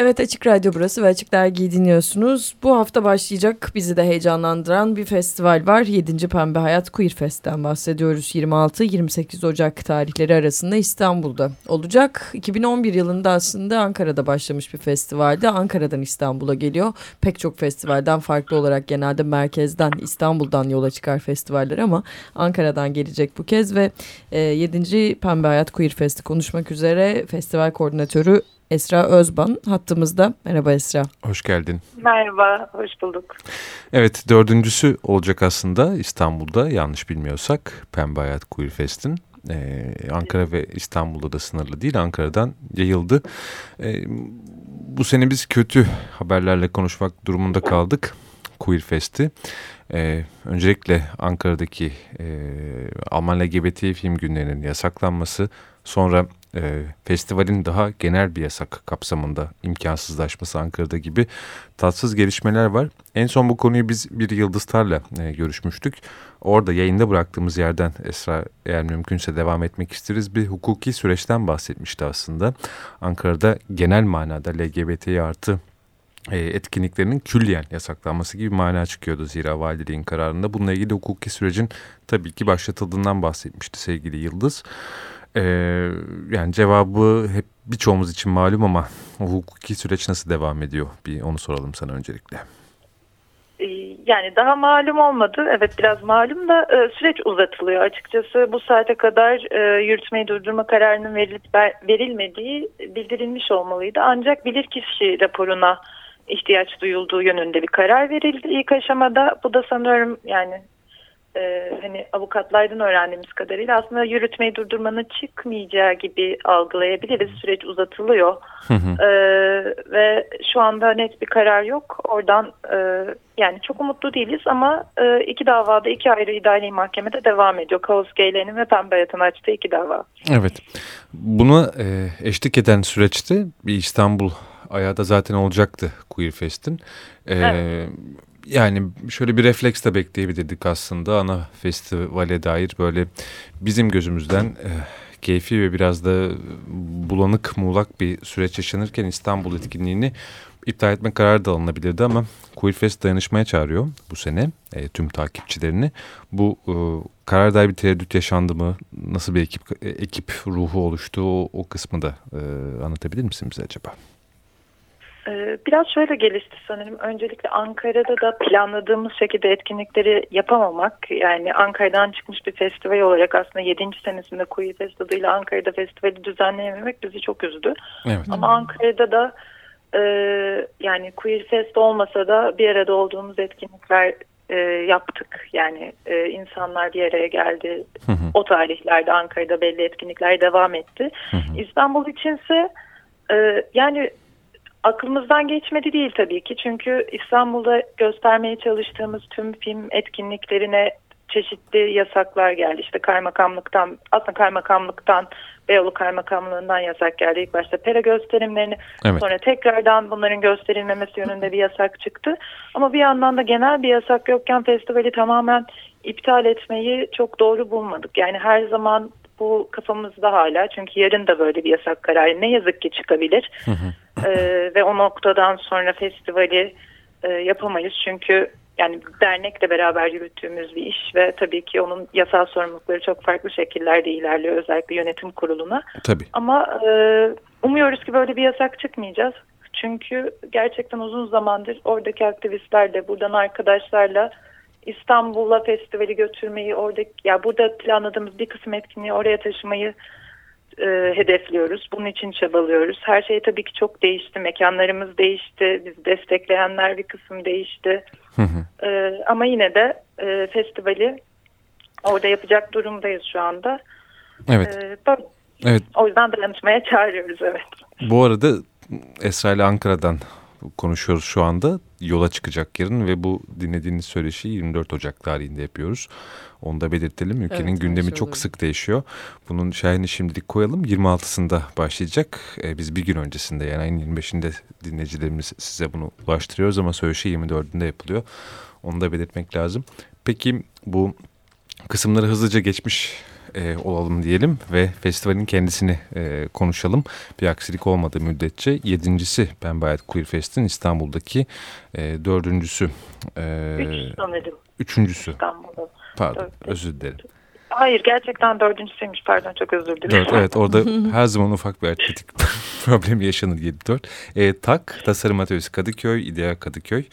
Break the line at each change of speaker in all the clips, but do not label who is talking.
Evet Açık Radyo burası ve Açık Dergi'yi dinliyorsunuz. Bu hafta başlayacak bizi de heyecanlandıran bir festival var. 7. Pembe Hayat Queer Fest'ten bahsediyoruz. 26-28 Ocak tarihleri arasında İstanbul'da olacak. 2011 yılında aslında Ankara'da başlamış bir festivalde. Ankara'dan İstanbul'a geliyor. Pek çok festivalden farklı olarak genelde merkezden İstanbul'dan yola çıkar festivaller ama Ankara'dan gelecek bu kez ve 7. E, Pembe Hayat Queer Fest'i konuşmak üzere festival koordinatörü Esra Özban hattımızda. Merhaba Esra.
Hoş geldin.
Merhaba, hoş bulduk.
Evet, dördüncüsü olacak aslında İstanbul'da yanlış bilmiyorsak Pembe Hayat Queer Fest'in. Ee, Ankara ve İstanbul'da da sınırlı değil, Ankara'dan yayıldı. Ee, bu sene biz kötü haberlerle konuşmak durumunda kaldık Queer Fest'i. Ee, öncelikle Ankara'daki e, Alman LGBT film günlerinin yasaklanması, sonra e, festivalin daha genel bir yasak kapsamında imkansızlaşması Ankara'da gibi tatsız gelişmeler var. En son bu konuyu biz bir Yıldızlar'la e, görüşmüştük. Orada yayında bıraktığımız yerden Esra eğer mümkünse devam etmek isteriz. Bir hukuki süreçten bahsetmişti aslında. Ankara'da genel manada LGBT artı e, etkinliklerinin külliyen yasaklanması gibi mana çıkıyordu zira valiliğin kararında. Bununla ilgili hukuki sürecin tabii ki başlatıldığından bahsetmişti sevgili Yıldız. Ee, yani cevabı hep birçoğumuz için malum ama hukuki süreç nasıl devam ediyor? Bir onu soralım sana öncelikle.
Ee, yani daha malum olmadı. Evet biraz malum da e, süreç uzatılıyor. Açıkçası bu saate kadar e, yürütmeyi durdurma kararının verilip verilmediği bildirilmiş olmalıydı. Ancak bilirkişi raporuna ihtiyaç duyulduğu yönünde bir karar verildi ilk aşamada. Bu da sanıyorum yani e, hani avukatlardan öğrendiğimiz kadarıyla aslında yürütmeyi durdurmanın çıkmayacağı gibi algılayabiliriz. Süreç uzatılıyor. Hı hı. E, ve şu anda net bir karar yok. Oradan e, yani çok umutlu değiliz ama e, iki davada iki ayrı idari mahkemede devam ediyor. Kaos Geylen'in ve Pembe Hayat'ın açtığı iki dava.
Evet. Buna e, eşlik eden süreçte bir İstanbul ayağı da zaten olacaktı Queer Fest'in. E, evet yani şöyle bir refleks de bekleyebilirdik aslında ana festivale dair böyle bizim gözümüzden e, keyfi ve biraz da bulanık muğlak bir süreç yaşanırken İstanbul etkinliğini iptal etme kararı da alınabilirdi ama Queerfest dayanışmaya çağırıyor bu sene e, tüm takipçilerini. Bu e, karar dair bir tereddüt yaşandı mı? Nasıl bir ekip e, ekip ruhu oluştu? O, o kısmı da e, anlatabilir misin bize acaba?
Ee, biraz şöyle gelişti sanırım. Öncelikle Ankara'da da planladığımız şekilde etkinlikleri yapamamak. Yani Ankara'dan çıkmış bir festival olarak aslında 7. senesinde Kuyu Fest adıyla Ankara'da festivali düzenleyememek bizi çok üzdü. Evet. Ama Ankara'da da e, yani Queer Fest olmasa da bir arada olduğumuz etkinlikler e, yaptık. Yani e, insanlar bir araya geldi. Hı hı. O tarihlerde Ankara'da belli etkinlikler devam etti. Hı hı. İstanbul içinse e, yani aklımızdan geçmedi değil tabii ki. Çünkü İstanbul'da göstermeye çalıştığımız tüm film etkinliklerine çeşitli yasaklar geldi. İşte kaymakamlıktan, aslında kaymakamlıktan, Beyoğlu kaymakamlığından yasak geldi. İlk başta pera gösterimlerini, evet. sonra tekrardan bunların gösterilmemesi yönünde bir yasak çıktı. Ama bir yandan da genel bir yasak yokken festivali tamamen iptal etmeyi çok doğru bulmadık. Yani her zaman bu kafamızda hala çünkü yarın da böyle bir yasak kararı ne yazık ki çıkabilir. Hı hı e, ve o noktadan sonra festivali e, yapamayız. Çünkü yani dernekle beraber yürüttüğümüz bir iş ve tabii ki onun yasal sorumlulukları çok farklı şekillerde ilerliyor özellikle yönetim kuruluna.
Tabii.
Ama e, umuyoruz ki böyle bir yasak çıkmayacağız. Çünkü gerçekten uzun zamandır oradaki aktivistlerle, buradan arkadaşlarla İstanbul'a festivali götürmeyi, orada ya burada planladığımız bir kısım etkinliği oraya taşımayı e, hedefliyoruz. Bunun için çabalıyoruz. Her şey tabii ki çok değişti. Mekanlarımız değişti. Biz destekleyenler bir kısım değişti. Hı hı. E, ama yine de e, festivali orada yapacak durumdayız şu anda.
Evet. E,
evet. O yüzden dayanışmaya çağırıyoruz evet.
Bu arada Esra ile Ankara'dan konuşuyoruz şu anda. Yola çıkacak yarın ve bu dinlediğiniz söyleşi 24 Ocak tarihinde yapıyoruz. Onu da belirtelim. Ülkenin evet, gündemi çok sık değişiyor. Bunun şahini şimdilik koyalım. 26'sında başlayacak. Ee, biz bir gün öncesinde yani ayın 25'inde dinleyicilerimiz size bunu ulaştırıyoruz ama söyleşi 24'ünde yapılıyor. Onu da belirtmek lazım. Peki bu kısımları hızlıca geçmiş e, olalım diyelim ve festivalin kendisini e, konuşalım. Bir aksilik olmadığı müddetçe yedincisi Pembe Hayat Queer Fest'in İstanbul'daki e, dördüncüsü.
E, Üç sanırım.
Üçüncüsü. İstanbul'da. Pardon Dört. özür dilerim.
Hayır gerçekten dördüncüsüymüş pardon çok özür dilerim.
Dört evet orada her zaman ufak bir atletik problemi yaşanır 7-4. E, TAK Tasarım Atölyesi Kadıköy, İdeal Kadıköy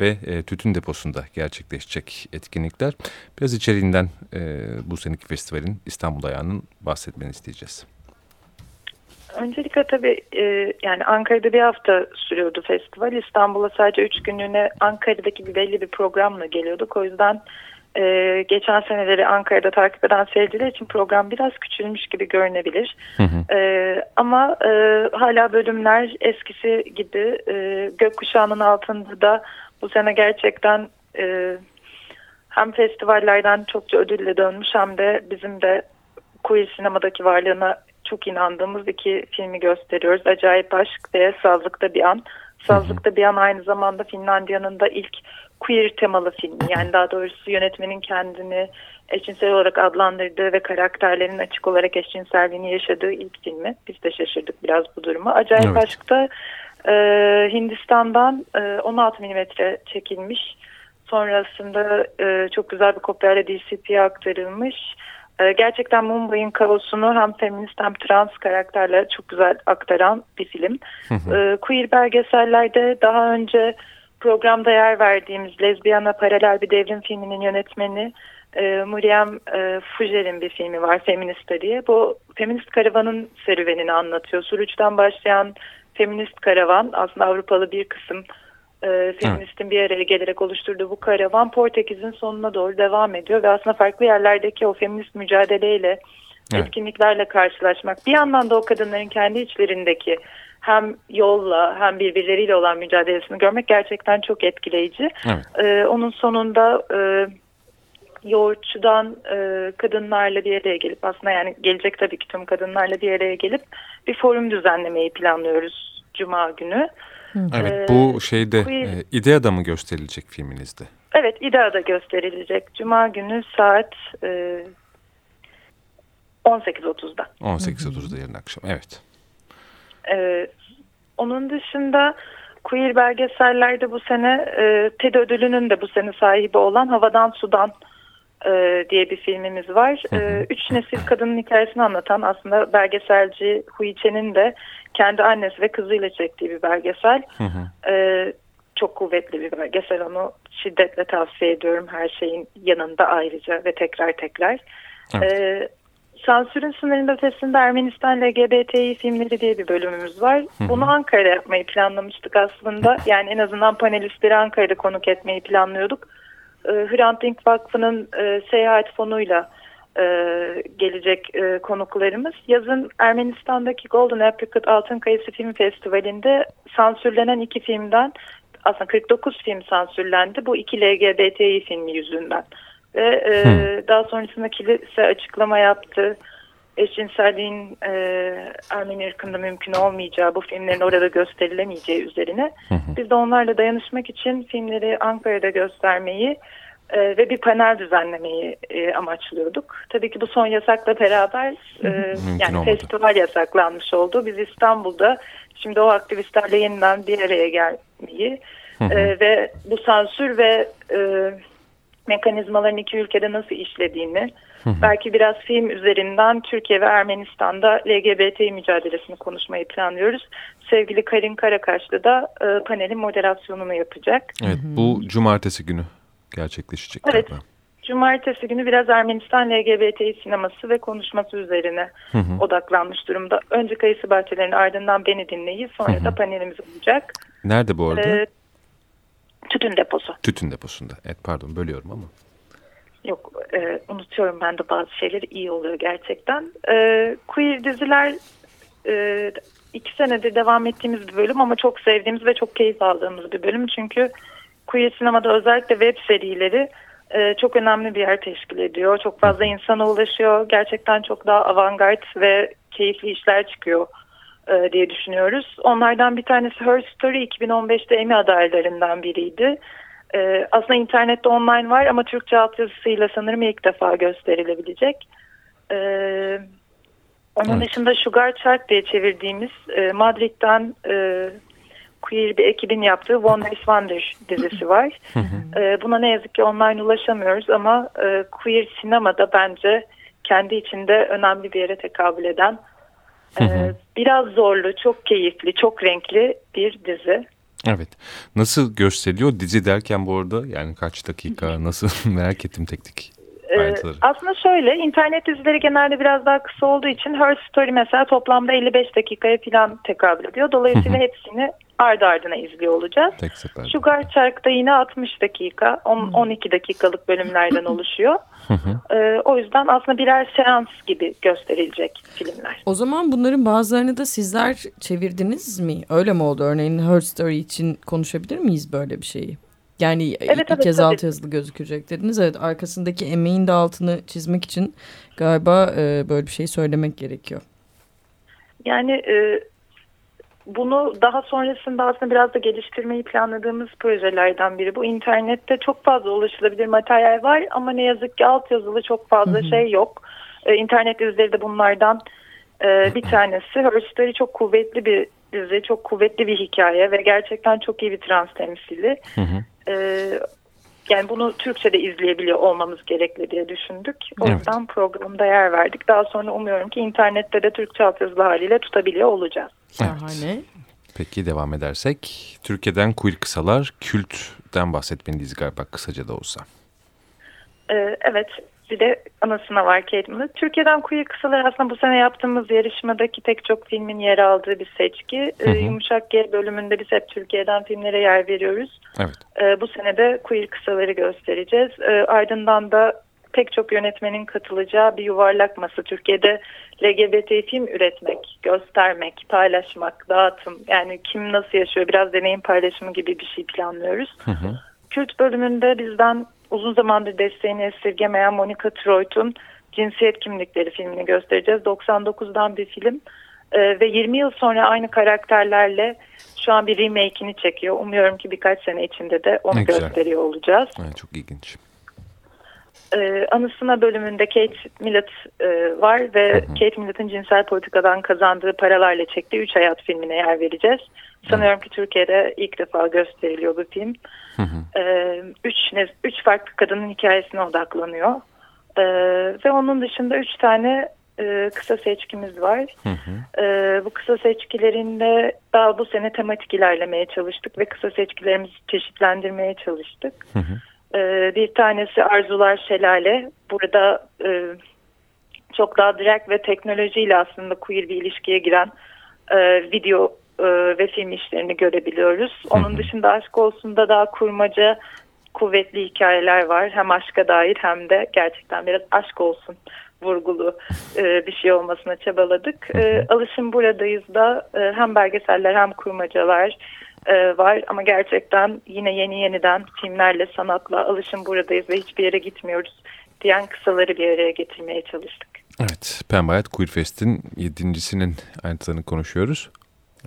ve e, Tütün Deposu'nda gerçekleşecek etkinlikler. Biraz içeriğinden e, bu seneki festivalin İstanbul ayağının bahsetmeni isteyeceğiz.
Öncelikle tabii e, yani Ankara'da bir hafta sürüyordu festival. İstanbul'a sadece üç günlüğüne Ankara'daki bir belli bir programla geliyorduk. O yüzden e, geçen seneleri Ankara'da takip eden seyirciler için program biraz küçülmüş gibi görünebilir. Hı hı. E, ama e, hala bölümler eskisi gibi e, gökkuşağının altında da bu sene gerçekten e, hem festivallerden çokça ödülle dönmüş hem de bizim de queer sinemadaki varlığına çok inandığımız iki filmi gösteriyoruz. Acayip Aşk ve Sazlıkta Bir An. Sazlıkta Bir An aynı zamanda Finlandiya'nın da ilk queer temalı filmi. Yani daha doğrusu yönetmenin kendini eşcinsel olarak adlandırdığı ve karakterlerin açık olarak eşcinselliğini yaşadığı ilk filmi. Biz de şaşırdık biraz bu duruma. Acayip evet. Aşk'ta e, Hindistan'dan e, 16 milimetre çekilmiş. Sonrasında e, çok güzel bir kopyayla DCP'ye aktarılmış. E, gerçekten Mumbai'nin kaosunu hem feminist hem trans karakterle çok güzel aktaran bir film. E, queer belgesellerde daha önce programda yer verdiğimiz Lezbiyana Paralel bir devrim filminin yönetmeni e, Muriam e, Fujer'in bir filmi var Feminista diye. Bu feminist karavanın serüvenini anlatıyor. Suruç'tan başlayan feminist karavan aslında Avrupalı bir kısım e, feministin bir araya gelerek oluşturduğu bu karavan Portekiz'in sonuna doğru devam ediyor ve aslında farklı yerlerdeki o feminist mücadeleyle evet. etkinliklerle karşılaşmak bir yandan da o kadınların kendi içlerindeki hem yolla hem birbirleriyle olan mücadelesini görmek gerçekten çok etkileyici. Evet. Ee, onun sonunda e, yoğurtçudan e, kadınlarla bir araya gelip aslında yani gelecek tabii ki tüm kadınlarla bir araya gelip bir forum düzenlemeyi planlıyoruz Cuma günü.
Evet ee, bu şeyde queer... e, İdea'da mı gösterilecek filminizde?
Evet İdea'da gösterilecek. Cuma günü saat e, 18.30'da.
18.30'da yarın akşam evet.
Ee, onun dışında queer belgesellerde bu sene e, TED ödülünün de bu sene sahibi olan Havadan Sudan e, diye bir filmimiz var. E, üç nesil kadının hikayesini anlatan aslında belgeselci Hui Chen'in de kendi annesi ve kızıyla çektiği bir belgesel. E, çok kuvvetli bir belgesel onu şiddetle tavsiye ediyorum her şeyin yanında ayrıca ve tekrar tekrar. Evet. E, Sansürün sınırında ötesinde Ermenistan LGBTİ filmleri diye bir bölümümüz var. Bunu Ankara'da yapmayı planlamıştık aslında. Yani en azından panelistleri Ankara'da konuk etmeyi planlıyorduk. Ee, Hrant Dink Vakfı'nın e, seyahat fonuyla e, gelecek e, konuklarımız. Yazın Ermenistan'daki Golden Apricot Altın Kayısı Film Festivali'nde sansürlenen iki filmden aslında 49 film sansürlendi. Bu iki LGBTİ filmi yüzünden. Ve e, daha sonrasında kilise açıklama yaptı. Eşcinselliğin e, Ermeni ırkında mümkün olmayacağı, bu filmlerin orada gösterilemeyeceği üzerine. Biz de onlarla dayanışmak için filmleri Ankara'da göstermeyi e, ve bir panel düzenlemeyi e, amaçlıyorduk. Tabii ki bu son yasakla beraber e, yani olmadı. festival yasaklanmış oldu. Biz İstanbul'da şimdi o aktivistlerle yeniden bir araya gelmeyi e, ve bu sansür ve e, mekanizmaların iki ülkede nasıl işlediğini, hı hı. belki biraz film üzerinden Türkiye ve Ermenistan'da LGBT mücadelesini konuşmayı planlıyoruz. Sevgili Karin Karakaşlı da e, panelin moderasyonunu yapacak.
Evet, bu cumartesi günü gerçekleşecek.
Evet. Galiba. Cumartesi günü biraz Ermenistan LGBT sineması ve konuşması üzerine hı hı. odaklanmış durumda. Önce Kayısı Bahçeleri'nin ardından beni dinleyin sonra hı hı. da panelimiz olacak.
Nerede bu arada? Ee,
Tütün deposu.
Tütün deposunda. Evet pardon bölüyorum ama.
Yok e, unutuyorum ben de bazı şeyleri iyi oluyor gerçekten. E, queer diziler e, iki senedir devam ettiğimiz bir bölüm ama çok sevdiğimiz ve çok keyif aldığımız bir bölüm. Çünkü queer sinemada özellikle web serileri e, çok önemli bir yer teşkil ediyor. Çok fazla insana ulaşıyor. Gerçekten çok daha avantgard ve keyifli işler çıkıyor e, diye düşünüyoruz. Onlardan bir tanesi Her Story 2015'te Emmy adaylarından biriydi. E, aslında internette online var ama Türkçe altyazısıyla sanırım ilk defa gösterilebilecek. E, onun evet. dışında Sugar Shark diye çevirdiğimiz e, Madrid'den e, queer bir ekibin yaptığı One Days Wonder dizisi var. e, buna ne yazık ki online ulaşamıyoruz ama e, queer sinemada bence kendi içinde önemli bir yere tekabül eden e, biraz zorlu, çok keyifli, çok renkli bir dizi.
Evet. Nasıl gösteriliyor? Dizi derken bu arada yani kaç dakika nasıl? Merak ettim
ee, aslında şöyle internet dizileri genelde biraz daha kısa olduğu için Her Story mesela toplamda 55 dakikaya falan tekabül ediyor. Dolayısıyla hepsini ardı ardına izliyor olacağız. Sugar Shark'ta yine 60 dakika, 10, 12 dakikalık bölümlerden oluşuyor. ee, o yüzden aslında birer seans gibi gösterilecek filmler.
O zaman bunların bazılarını da sizler çevirdiniz mi? Öyle mi oldu? Örneğin Her Story için konuşabilir miyiz böyle bir şeyi? Yani evet, evet, kez alt yazılı gözükecek dediniz. Evet arkasındaki emeğin de altını çizmek için galiba e, böyle bir şey söylemek gerekiyor.
Yani e, bunu daha sonrasında aslında biraz da geliştirmeyi planladığımız projelerden biri. Bu internette çok fazla ulaşılabilir materyal var ama ne yazık ki alt yazılı çok fazla şey yok. E, internet dizileri de bunlardan e, bir tanesi. Her Story çok kuvvetli bir dizi, çok kuvvetli bir hikaye ve gerçekten çok iyi bir trans temsili. Hı hı. Ee, yani bunu Türkçe'de izleyebiliyor olmamız gerekli diye düşündük. O evet. yüzden programda yer verdik. Daha sonra umuyorum ki internette de Türkçe altyazılı haliyle tutabiliyor olacağız.
Şahane.
Peki devam edersek Türkiye'den queer kısalar kültten bahsetmeliyiz galiba kısaca da olsa.
Ee, evet bir de anasına var Kate Millett. Türkiye'den Queer Kısalar aslında bu sene yaptığımız yarışmadaki pek çok filmin yer aldığı bir seçki. Hı hı. Ee, Yumuşak G bölümünde biz hep Türkiye'den filmlere yer veriyoruz.
Evet.
Ee, bu sene de Queer Kısaları göstereceğiz. Ee, ardından da pek çok yönetmenin katılacağı bir yuvarlak masa. Türkiye'de LGBT film üretmek, göstermek, paylaşmak, dağıtım yani kim nasıl yaşıyor biraz deneyim paylaşımı gibi bir şey planlıyoruz. Hı hı. Kürt bölümünde bizden uzun zamandır desteğini esirgemeyen Monica Troit'un Cinsiyet Kimlikleri filmini göstereceğiz. 99'dan bir film ee, ve 20 yıl sonra aynı karakterlerle şu an bir remake'ini çekiyor. Umuyorum ki birkaç sene içinde de onu gösteriyor olacağız.
Evet, çok ilginç.
Ee, anısına bölümünde Kate Millett e, var ve hı hı. Kate Millett'in cinsel politikadan kazandığı paralarla çektiği Üç Hayat filmine yer vereceğiz. Sanıyorum ki Türkiye'de ilk defa gösteriliyor bu film. Hı hı. Ee, üç, üç farklı kadının hikayesine odaklanıyor. Ee, ve onun dışında üç tane e, kısa seçkimiz var. Hı hı. Ee, bu kısa seçkilerinde daha bu sene tematik ilerlemeye çalıştık ve kısa seçkilerimizi çeşitlendirmeye çalıştık. Hı hı. Ee, bir tanesi Arzular Şelale. Burada e, çok daha direkt ve teknolojiyle aslında queer bir ilişkiye giren e, video e, ve film işlerini görebiliyoruz. Onun dışında Aşk olsun da daha kurmaca kuvvetli hikayeler var. Hem aşka dair hem de gerçekten biraz aşk olsun vurgulu e, bir şey olmasına çabaladık. E, Alışın Buradayız da e, hem belgeseller hem kurmacalar e, var ama gerçekten yine yeni yeniden filmlerle, sanatla Alışın Buradayız ve hiçbir yere gitmiyoruz diyen kısaları bir araya getirmeye çalıştık.
Evet, Pembe Hayat Queer Fest'in yedincisinin ayrıntılarını konuşuyoruz.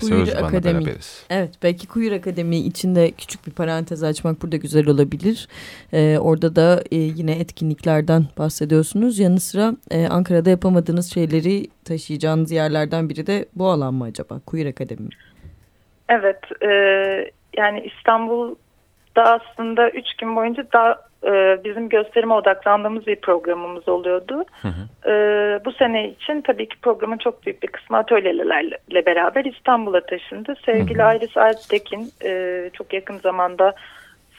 Queer Akademi. Evet belki Queer Akademi içinde küçük bir parantez açmak burada güzel olabilir. Ee, orada da e, yine etkinliklerden bahsediyorsunuz. Yanı sıra e, Ankara'da yapamadığınız şeyleri taşıyacağınız yerlerden biri de bu alan mı acaba? Queer Akademi.
Evet e, yani İstanbul'da aslında üç gün boyunca daha e, bizim gösterime odaklandığımız bir programımız oluyordu. Hı hı. E, bu sene için tabii ki programın çok büyük bir kısmı atölyelerle beraber İstanbul'a taşındı. Sevgili Ayris Alptekin e, çok yakın zamanda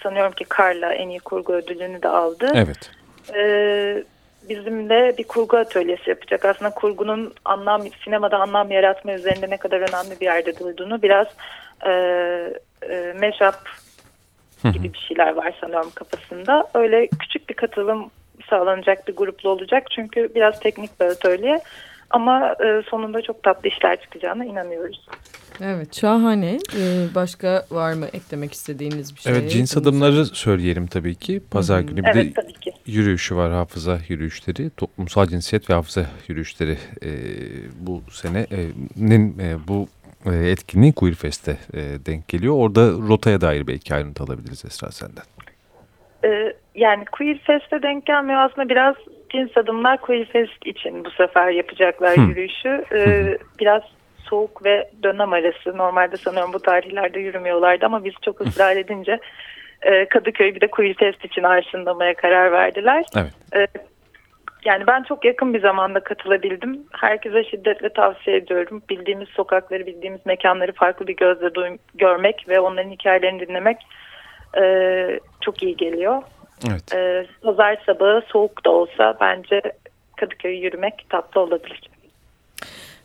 sanıyorum ki Karla en iyi kurgu ödülünü de aldı.
Evet.
E, bizimle bir kurgu atölyesi yapacak. Aslında kurgunun anlam sinemada anlam yaratma üzerinde ne kadar önemli bir yerde durduğunu biraz e, e, meşap gibi bir şeyler var sanıyorum kafasında. Öyle küçük bir katılım sağlanacak bir gruplu olacak. Çünkü biraz teknik bir atölye ama e, sonunda çok tatlı işler çıkacağına inanıyoruz.
Evet şahane. Ee, başka var mı eklemek istediğiniz bir şey?
Evet cins adımları söyleyelim tabii ki. Pazar Hı -hı. günü bir evet, de yürüyüşü var hafıza yürüyüşleri. Toplumsal cinsiyet ve hafıza yürüyüşleri e, bu senenin e, bu e, etkinliği Queer Fest'e e, denk geliyor. Orada rotaya dair belki ayrıntı alabiliriz Esra senden.
E, yani Queer Fest'e denk gelmiyor aslında biraz Teens Adımlar Queer Fest için bu sefer yapacaklar hmm. yürüyüşü. Ee, biraz soğuk ve dönem arası. Normalde sanıyorum bu tarihlerde yürümüyorlardı ama biz çok ısrar edince e, Kadıköy bir de Queer Fest için arşınlamaya karar verdiler.
Evet.
E, yani ben çok yakın bir zamanda katılabildim. Herkese şiddetle tavsiye ediyorum. Bildiğimiz sokakları, bildiğimiz mekanları farklı bir gözle görmek ve onların hikayelerini dinlemek e, çok iyi geliyor.
Evet.
E, pazar sabahı soğuk da olsa bence Kadıköy'ü yürümek tatlı olabilir.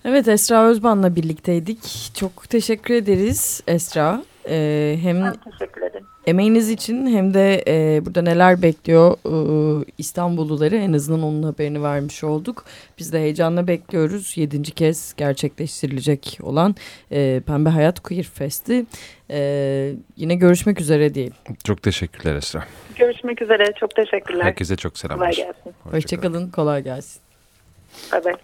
Evet Esra Özban'la birlikteydik. Çok teşekkür ederiz Esra.
Ee, hem ben teşekkür ederim.
Emeğiniz için hem de e, burada neler bekliyor e, İstanbulluları en azından onun haberini vermiş olduk. Biz de heyecanla bekliyoruz. Yedinci kez gerçekleştirilecek olan e, Pembe Hayat Queer Fest'i. E, yine görüşmek üzere diyelim.
Çok teşekkürler Esra.
Görüşmek üzere. Çok teşekkürler.
Herkese çok selamlar.
Kolay gelsin.
Hoşçakalın. Kolay gelsin.
Bay bay.